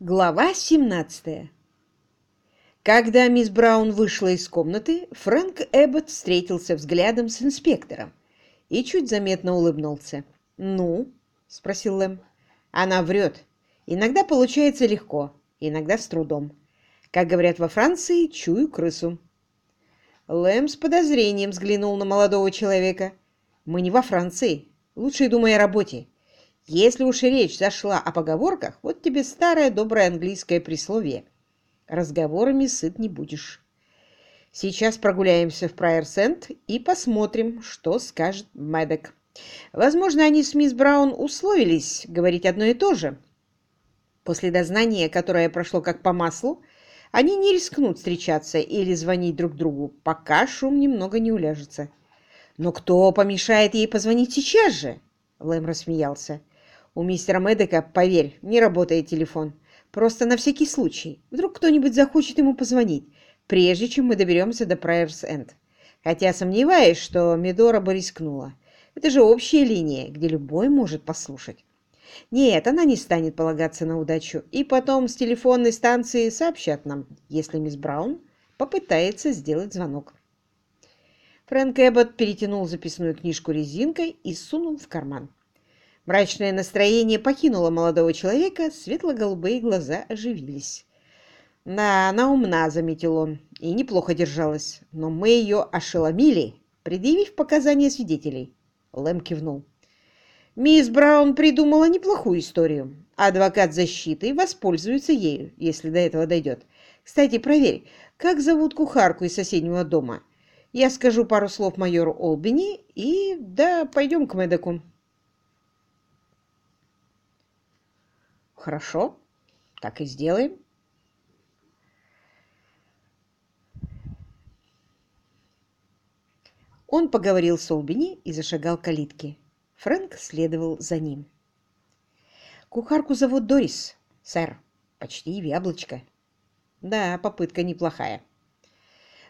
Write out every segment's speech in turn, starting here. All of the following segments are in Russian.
Глава 17 Когда мисс Браун вышла из комнаты, Фрэнк Эббот встретился взглядом с инспектором и чуть заметно улыбнулся. «Ну?» — спросил Лэм. «Она врет. Иногда получается легко, иногда с трудом. Как говорят во Франции, чую крысу». Лэм с подозрением взглянул на молодого человека. «Мы не во Франции. Лучше думай о работе. Если уж речь зашла о поговорках, вот тебе старое доброе английское присловие. Разговорами сыт не будешь. Сейчас прогуляемся в Прайер-Сент и посмотрим, что скажет Мэддок. Возможно, они с мисс Браун условились говорить одно и то же. После дознания, которое прошло как по маслу, они не рискнут встречаться или звонить друг другу, пока шум немного не уляжется. «Но кто помешает ей позвонить сейчас же?» Лэм рассмеялся. У мистера Мэдека, поверь, не работает телефон. Просто на всякий случай. Вдруг кто-нибудь захочет ему позвонить, прежде чем мы доберемся до Прайерс-Энд. Хотя сомневаюсь, что Медора бы рискнула. Это же общая линия, где любой может послушать. Нет, она не станет полагаться на удачу. И потом с телефонной станции сообщат нам, если мисс Браун попытается сделать звонок. Фрэнк Эббот перетянул записную книжку резинкой и сунул в карман. Мрачное настроение покинуло молодого человека, светло-голубые глаза оживились. «Да, она умна», — заметил он, — «и неплохо держалась. Но мы ее ошеломили, предъявив показания свидетелей». Лэм кивнул. «Мисс Браун придумала неплохую историю. Адвокат защиты воспользуется ею, если до этого дойдет. Кстати, проверь, как зовут кухарку из соседнего дома. Я скажу пару слов майору Олбини и... да, пойдем к Мэдоку». Хорошо, так и сделаем. Он поговорил с Олбини и зашагал к калитке. Фрэнк следовал за ним. «Кухарку зовут Дорис, сэр. Почти в яблочко». «Да, попытка неплохая».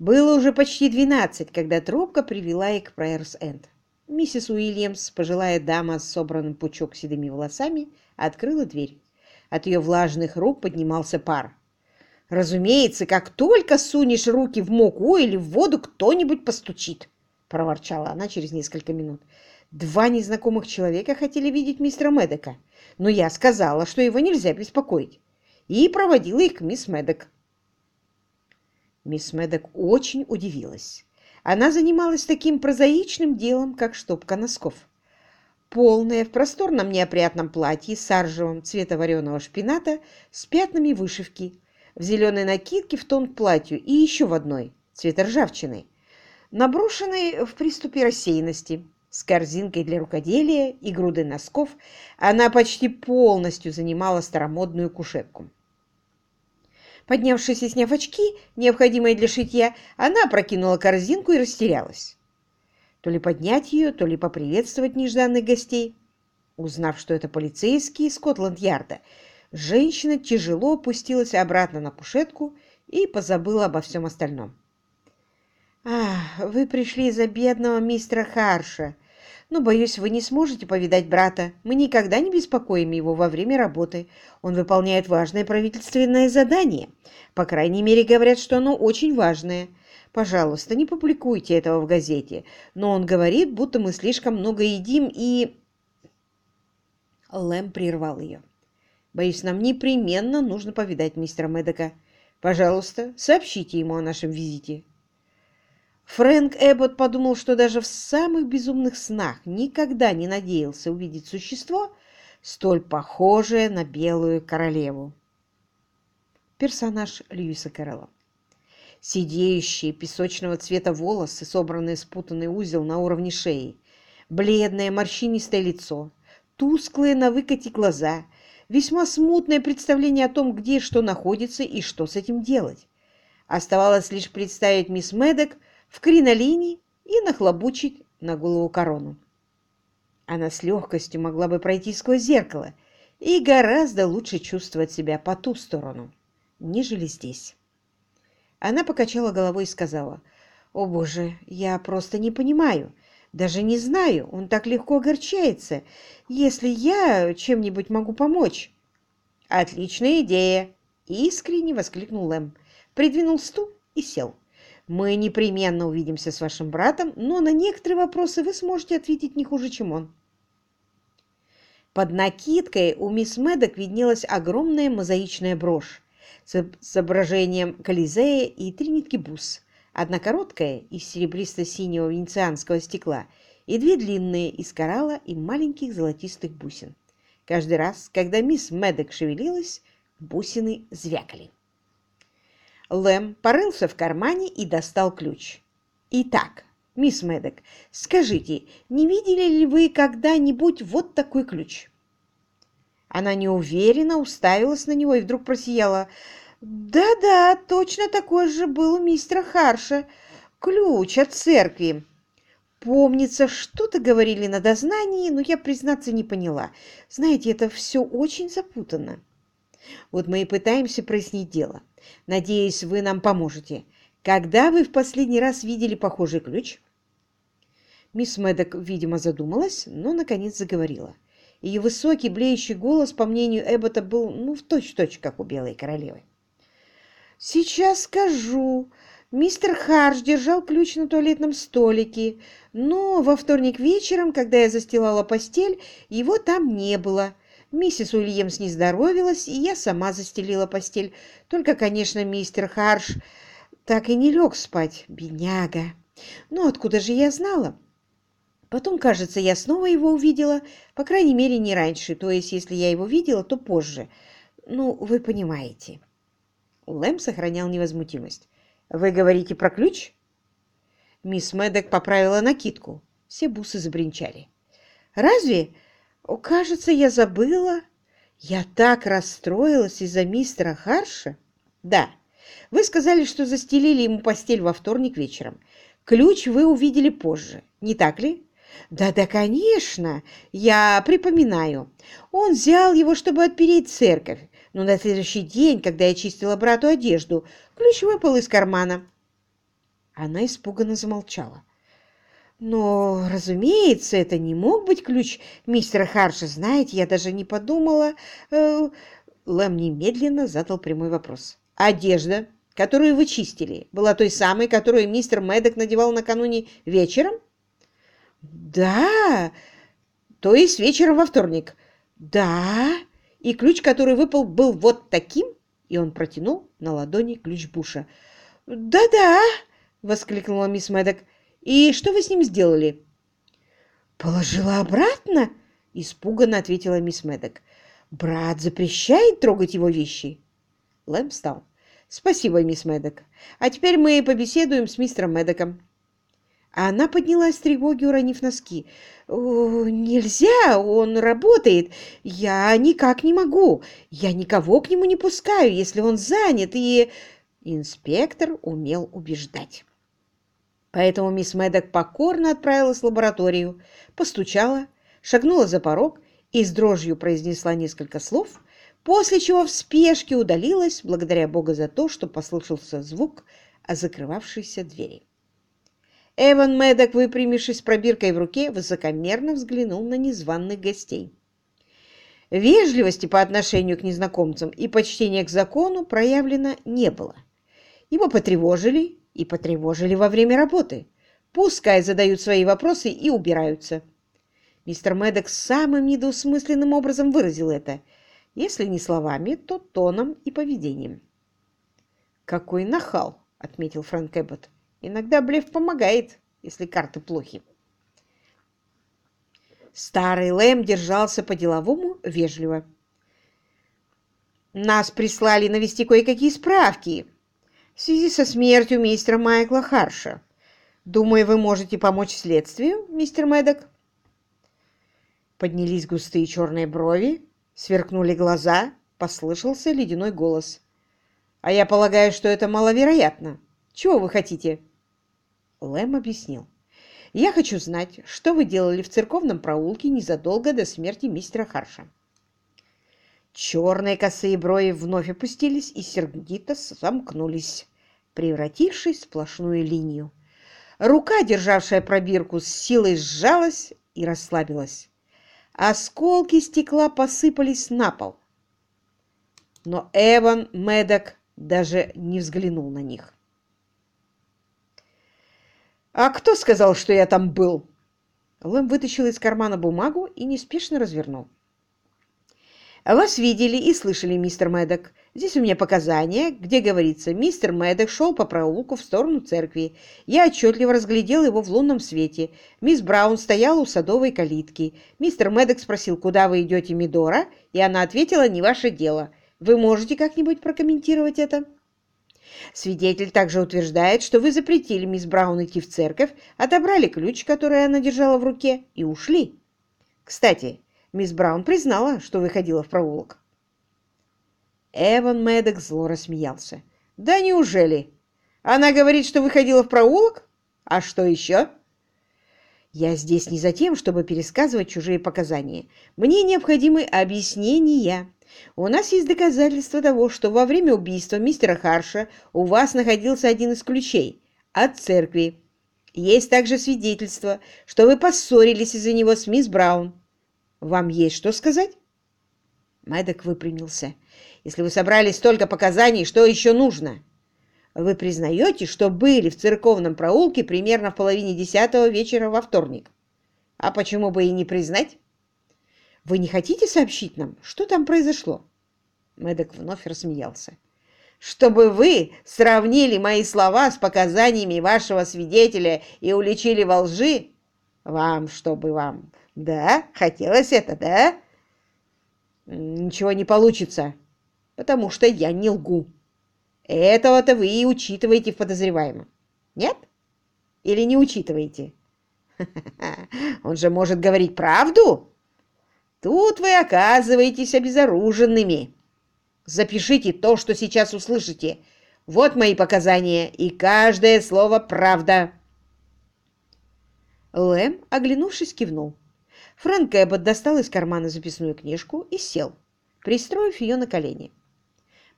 Было уже почти двенадцать, когда трубка привела их к Прайерс-Энд. Миссис Уильямс, пожилая дама с собранным пучок седыми волосами, открыла дверь. От ее влажных рук поднимался пар. «Разумеется, как только сунешь руки в муку или в воду, кто-нибудь постучит», — проворчала она через несколько минут. «Два незнакомых человека хотели видеть мистера Медека, но я сказала, что его нельзя беспокоить, и проводила их к мисс Медек». Мисс Медек очень удивилась. Она занималась таким прозаичным делом, как штопка носков полная, в просторном неопрятном платье с саржевым цвета вареного шпината с пятнами вышивки, в зеленой накидке в тон платью и еще в одной, цвета ржавчины, наброшенной в приступе рассеянности, с корзинкой для рукоделия и грудой носков, она почти полностью занимала старомодную кушетку. Поднявшись и сняв очки, необходимые для шитья, она прокинула корзинку и растерялась то ли поднять ее, то ли поприветствовать нежданных гостей. Узнав, что это полицейские Скотланд-Ярда, женщина тяжело опустилась обратно на кушетку и позабыла обо всем остальном. «Ах, вы пришли из-за бедного мистера Харша. Но, боюсь, вы не сможете повидать брата. Мы никогда не беспокоим его во время работы. Он выполняет важное правительственное задание. По крайней мере, говорят, что оно очень важное. Пожалуйста, не публикуйте этого в газете. Но он говорит, будто мы слишком много едим и...» Лэм прервал ее. «Боюсь, нам непременно нужно повидать мистера Медока. Пожалуйста, сообщите ему о нашем визите». Фрэнк Эббот подумал, что даже в самых безумных снах никогда не надеялся увидеть существо, столь похожее на белую королеву. Персонаж Льюиса Кэрролла. Сидеющие песочного цвета волосы, собранные спутанный узел на уровне шеи, бледное морщинистое лицо, тусклые на выкате глаза, весьма смутное представление о том, где что находится и что с этим делать. Оставалось лишь представить мисс Медок в кринолине и нахлобучить на голову корону. Она с легкостью могла бы пройти сквозь зеркало и гораздо лучше чувствовать себя по ту сторону, нежели здесь. Она покачала головой и сказала, «О, Боже, я просто не понимаю, даже не знаю, он так легко огорчается, если я чем-нибудь могу помочь». отличная идея!» — искренне воскликнул Лэм. Придвинул стул и сел. «Мы непременно увидимся с вашим братом, но на некоторые вопросы вы сможете ответить не хуже, чем он». Под накидкой у мисс Медок виднелась огромная мозаичная брошь с изображением Колизея и три нитки бус. Одна короткая из серебристо-синего венецианского стекла и две длинные из коралла и маленьких золотистых бусин. Каждый раз, когда мисс Медок шевелилась, бусины звякали. Лэм порылся в кармане и достал ключ. «Итак, мисс Медок, скажите, не видели ли вы когда-нибудь вот такой ключ?» Она неуверенно уставилась на него и вдруг просияла. «Да-да, точно такой же был у мистера Харша. Ключ от церкви. Помнится, что-то говорили на дознании, но я, признаться, не поняла. Знаете, это все очень запутанно. Вот мы и пытаемся прояснить дело. Надеюсь, вы нам поможете. Когда вы в последний раз видели похожий ключ?» Мисс Мэддок, видимо, задумалась, но, наконец, заговорила. Ее высокий, блеющий голос, по мнению Эббота, был ну в точь-точь, как у Белой Королевы. «Сейчас скажу. Мистер Харш держал ключ на туалетном столике, но во вторник вечером, когда я застилала постель, его там не было. Миссис Уильямс не здоровилась, и я сама застелила постель. Только, конечно, мистер Харш так и не лег спать, бедняга. Но откуда же я знала? Потом, кажется, я снова его увидела, по крайней мере, не раньше, то есть, если я его видела, то позже. Ну, вы понимаете. Лэм сохранял невозмутимость. «Вы говорите про ключ?» Мисс Мэддок поправила накидку. Все бусы забринчали. «Разве? О, кажется, я забыла. Я так расстроилась из-за мистера Харша. Да, вы сказали, что застелили ему постель во вторник вечером. Ключ вы увидели позже, не так ли? Да-да, конечно, я припоминаю. Он взял его, чтобы отпереть церковь, но на следующий день, когда я чистила брату одежду, ключ выпал из кармана. Она испуганно замолчала. Но, разумеется, это не мог быть ключ мистера Харша. Знаете, я даже не подумала... Э, Лэм немедленно задал прямой вопрос. «Одежда, которую вы чистили, была той самой, которую мистер Мэддок надевал накануне вечером?» «Да, то есть вечером во вторник?» «Да, и ключ, который выпал, был вот таким?» И он протянул на ладони ключ Буша. «Да-да!» — воскликнула мисс Мэддок. И что вы с ним сделали?» «Положила обратно?» — испуганно ответила мисс Мэддок. «Брат запрещает трогать его вещи?» Лэм встал. «Спасибо, мисс Мэддок. А теперь мы побеседуем с мистером Мэддоком». А она поднялась с тревоги, уронив носки. «Нельзя, он работает. Я никак не могу. Я никого к нему не пускаю, если он занят, и...» Инспектор умел убеждать. Поэтому мисс Мэддок покорно отправилась в лабораторию, постучала, шагнула за порог и с дрожью произнесла несколько слов, после чего в спешке удалилась, благодаря Богу за то, что послышался звук о закрывавшейся двери. Эван Мэддок, выпрямившись пробиркой в руке, высокомерно взглянул на незваных гостей. Вежливости по отношению к незнакомцам и почтения к закону проявлено не было. Его потревожили и потревожили во время работы. Пускай задают свои вопросы и убираются. Мистер Мэддок самым недвусмысленным образом выразил это, если не словами, то тоном и поведением. «Какой нахал!» — отметил Фрэнк Эббот. «Иногда блеф помогает, если карты плохи». Старый Лэм держался по-деловому вежливо. «Нас прислали навести кое-какие справки», в связи со смертью мистера Майкла Харша. Думаю, вы можете помочь следствию, мистер Мэддок?» Поднялись густые черные брови, сверкнули глаза, послышался ледяной голос. «А я полагаю, что это маловероятно. Чего вы хотите?» Лэм объяснил. «Я хочу знать, что вы делали в церковном проулке незадолго до смерти мистера Харша». Черные косые брови вновь опустились и сердито сомкнулись, превратившись в сплошную линию. Рука, державшая пробирку, с силой сжалась и расслабилась. Осколки стекла посыпались на пол. но Эван Медок даже не взглянул на них. «А кто сказал, что я там был?» Лэм вытащил из кармана бумагу и неспешно развернул. «Вас видели и слышали, мистер Мэддок. Здесь у меня показания, где говорится, мистер Мэддок шел по проулку в сторону церкви. Я отчетливо разглядел его в лунном свете. Мисс Браун стояла у садовой калитки. Мистер Мэддок спросил, куда вы идете, Мидора, и она ответила, не ваше дело. Вы можете как-нибудь прокомментировать это?» Свидетель также утверждает, что вы запретили мисс Браун идти в церковь, отобрали ключ, который она держала в руке, и ушли. Кстати, мисс Браун признала, что выходила в проулок. Эван Мэддок зло рассмеялся. «Да неужели? Она говорит, что выходила в проулок? А что еще?» «Я здесь не за тем, чтобы пересказывать чужие показания. Мне необходимы объяснения. У нас есть доказательства того, что во время убийства мистера Харша у вас находился один из ключей от церкви. Есть также свидетельство, что вы поссорились из-за него с мисс Браун. Вам есть что сказать?» Мэддок выпрямился. «Если вы собрали столько показаний, что еще нужно?» «Вы признаете, что были в церковном проулке примерно в половине десятого вечера во вторник?» «А почему бы и не признать?» Вы не хотите сообщить нам, что там произошло?» Мэддок вновь рассмеялся. «Чтобы вы сравнили мои слова с показаниями вашего свидетеля и уличили во лжи? Вам, чтобы вам... Да, хотелось это, да?» «Ничего не получится, потому что я не лгу. Этого-то вы и учитываете в подозреваемом. Нет? Или не учитываете?» Он же может говорить правду!» Тут вы оказываетесь обезоруженными. Запишите то, что сейчас услышите. Вот мои показания, и каждое слово правда. Лэм, оглянувшись, кивнул. Фрэнк Эббот достал из кармана записную книжку и сел, пристроив ее на колени.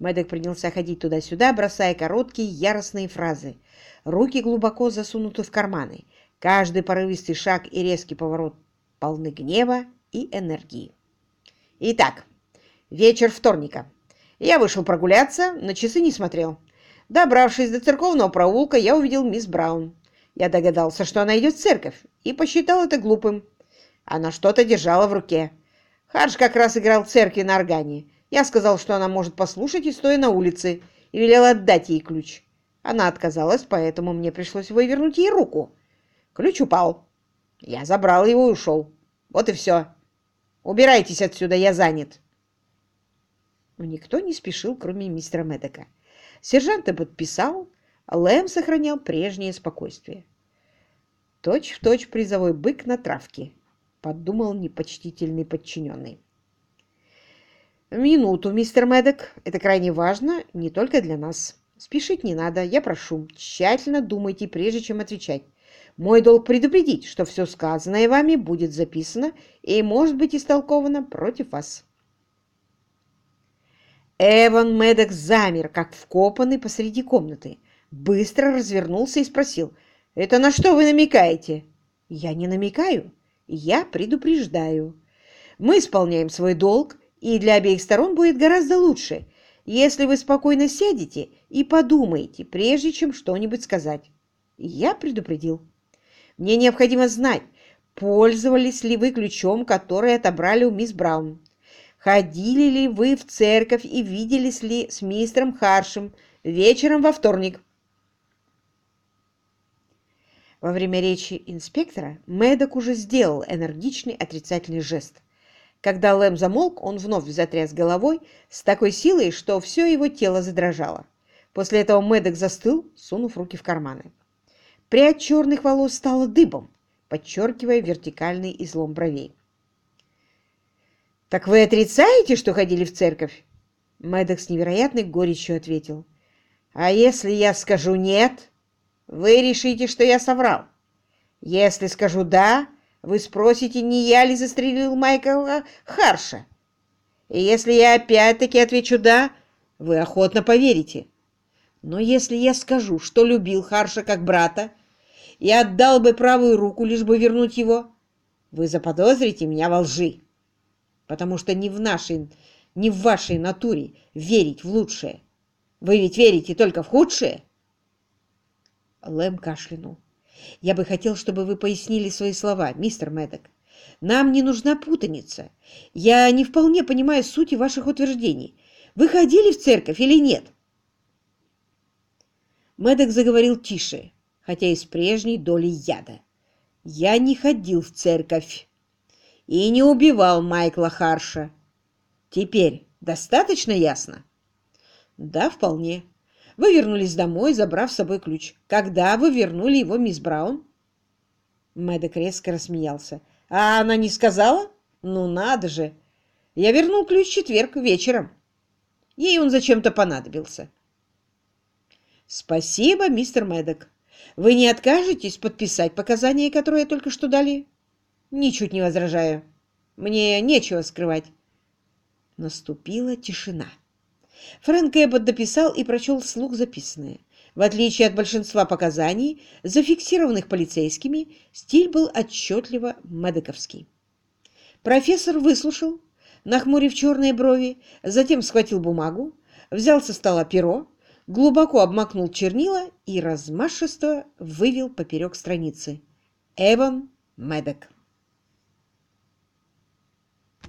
Мэддок принялся ходить туда-сюда, бросая короткие, яростные фразы. Руки глубоко засунуты в карманы. Каждый порывистый шаг и резкий поворот полны гнева и энергии. Итак, вечер вторника. Я вышел прогуляться, на часы не смотрел. Добравшись до церковного проулка, я увидел мисс Браун. Я догадался, что она идет в церковь, и посчитал это глупым. Она что-то держала в руке. Хадж как раз играл в церкви на органе. Я сказал, что она может послушать и стоя на улице, и велел отдать ей ключ. Она отказалась, поэтому мне пришлось вывернуть ей руку. Ключ упал. Я забрал его и ушел. Вот и все. Убирайтесь отсюда, я занят. Никто не спешил, кроме мистера Медока. Сержант подписал, Лэм сохранял прежнее спокойствие. Точь в точь призовой бык на травке, подумал непочтительный подчиненный. «Минуту, мистер Медок. Это крайне важно не только для нас. Спешить не надо, я прошу. Тщательно думайте, прежде чем отвечать. Мой долг предупредить, что все сказанное вами будет записано и может быть истолковано против вас. Эван Медок замер, как вкопанный посреди комнаты. Быстро развернулся и спросил, «Это на что вы намекаете?» «Я не намекаю, я предупреждаю. Мы исполняем свой долг, и для обеих сторон будет гораздо лучше, если вы спокойно сядете и подумаете, прежде чем что-нибудь сказать. Я предупредил». Мне необходимо знать, пользовались ли вы ключом, который отобрали у мисс Браун. Ходили ли вы в церковь и виделись ли с мистером Харшем вечером во вторник? Во время речи инспектора Мэддок уже сделал энергичный отрицательный жест. Когда Лэм замолк, он вновь затряс головой с такой силой, что все его тело задрожало. После этого Мэддок застыл, сунув руки в карманы. Прядь черных волос стала дыбом, подчеркивая вертикальный излом бровей. «Так вы отрицаете, что ходили в церковь?» Мэддок с невероятной горечью ответил. «А если я скажу «нет», вы решите, что я соврал. Если скажу «да», вы спросите, не я ли застрелил Майкла Харша. И если я опять-таки отвечу «да», вы охотно поверите. Но если я скажу, что любил Харша как брата, и отдал бы правую руку, лишь бы вернуть его, вы заподозрите меня во лжи, потому что ни в нашей не в вашей натуре верить в лучшее. Вы ведь верите только в худшее?» Лэм кашлянул. «Я бы хотел, чтобы вы пояснили свои слова, мистер Мэддок. Нам не нужна путаница. Я не вполне понимаю сути ваших утверждений. Вы ходили в церковь или нет?» Мэддок заговорил тише, хотя и с прежней долей яда. «Я не ходил в церковь и не убивал Майкла Харша. Теперь достаточно ясно?» «Да, вполне. Вы вернулись домой, забрав с собой ключ. Когда вы вернули его, мисс Браун?» Мэддок резко рассмеялся. «А она не сказала? Ну, надо же! Я вернул ключ в четверг вечером. Ей он зачем-то понадобился». «Спасибо, мистер Мэддок. Вы не откажетесь подписать показания, которые только что дали?» «Ничуть не возражаю. Мне нечего скрывать». Наступила тишина. Фрэнк Эббот дописал и прочел вслух записанное. В отличие от большинства показаний, зафиксированных полицейскими, стиль был отчетливо медиковский. Профессор выслушал, нахмурив черные брови, затем схватил бумагу, взял со стола перо, глубоко обмакнул чернила и размашисто вывел поперек страницы. Эван Медок.